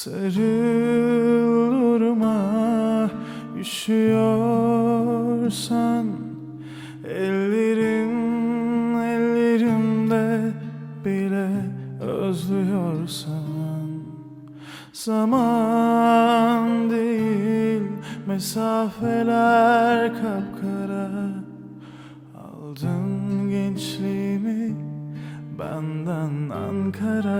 Sarıl durma üşüyorsan Ellerin ellerimde bile özlüyorsan. Zaman değil mesafeler kapkara. Aldın gençliğimi benden Ankara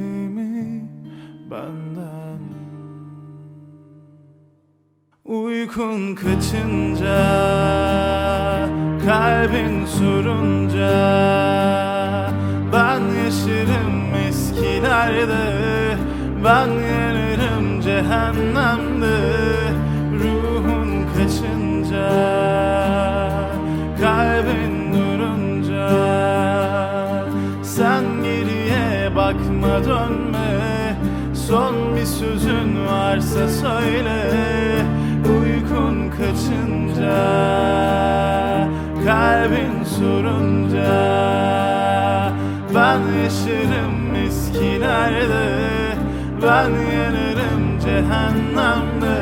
sevdiğimi benden? Uykun kaçınca Kalbin sorunca Ben yaşarım eskilerde Ben yanarım cehennemde. Ruhun kaçınca Kalbin bakma dönme. Son bir sözün varsa söyle. Uykun kaçınca Kalbin sorunca. Ben yaşarım eskilerde. Ben yanarım cehennemde.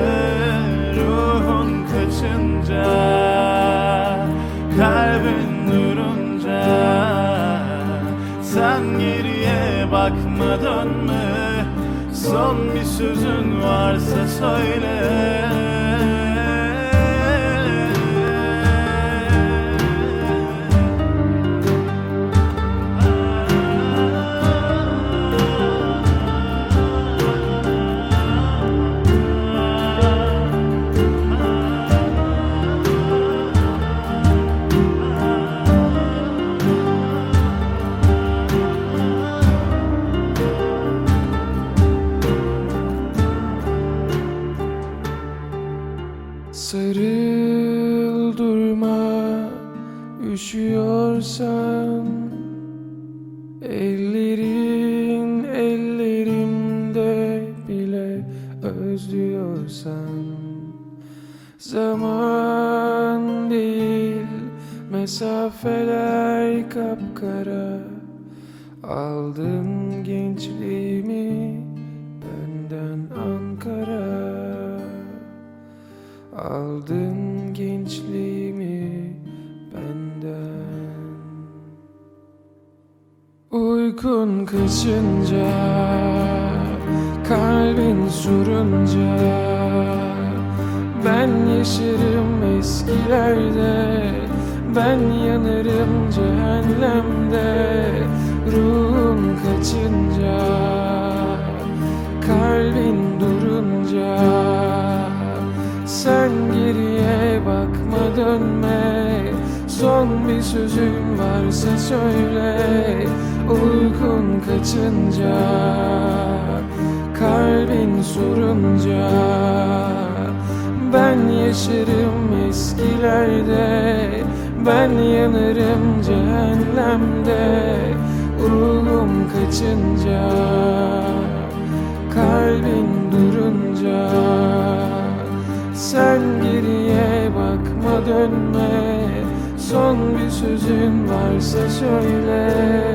Ruhun kaçınca Kalbin durunca. Sen geriye bakma dönme Son bir sözün varsa söyle Sarıl durma üşüyorsan Ellerin ellerimde bile özlüyorsan. Zaman değil mesafeler kapkara. Aldın gençliğimi Uykun kaçınca Kalbin surunca Ben yaşarım eskilerde Ben yanarım cehennemde. Ruhum kaçınca Kalbin durunca sen geriye bakma dönme Son bir sözün varsa söyle Uykun kaçınca Kalbin sorunca. Ben yaşarım eskilerde Ben yanarım cehennemde. Ruhum kaçınca Kalbin durunca. Sen geriye bakma dönme son bir sözün varsa söyle.